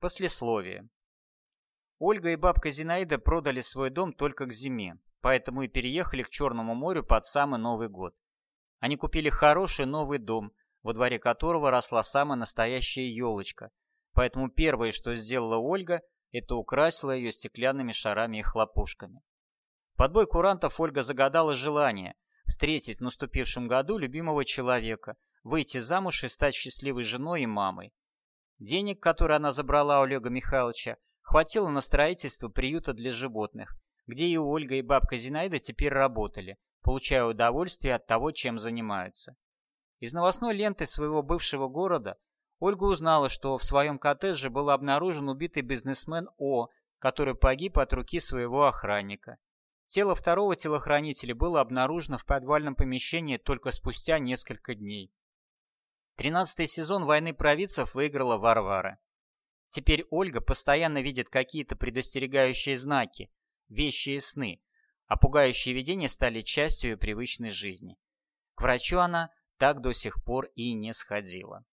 Послесловие. Ольга и бабка Зинаида продали свой дом только к зиме, поэтому и переехали к Черному морю под самый Новый год. Они купили хороший новый дом, во дворе которого росла самая настоящая елочка, поэтому первое, что сделала Ольга, это украсила ее стеклянными шарами и хлопушками. Под бой курантов Ольга загадала желание встретить в наступившем году любимого человека, выйти замуж и стать счастливой женой и мамой. Денег, которые она забрала у Олега Михайловича, хватило на строительство приюта для животных, где и Ольга, и бабка Зинаида теперь работали, получая удовольствие от того, чем занимаются. Из новостной ленты своего бывшего города Ольга узнала, что в своем коттедже был обнаружен убитый бизнесмен О, который погиб от руки своего охранника. Тело второго телохранителя было обнаружено в подвальном помещении только спустя несколько дней. Тринадцатый сезон «Войны провидцев» выиграла Варвара. Теперь Ольга постоянно видит какие-то предостерегающие знаки, вещи и сны, а пугающие видения стали частью ее привычной жизни. К врачу она так до сих пор и не сходила.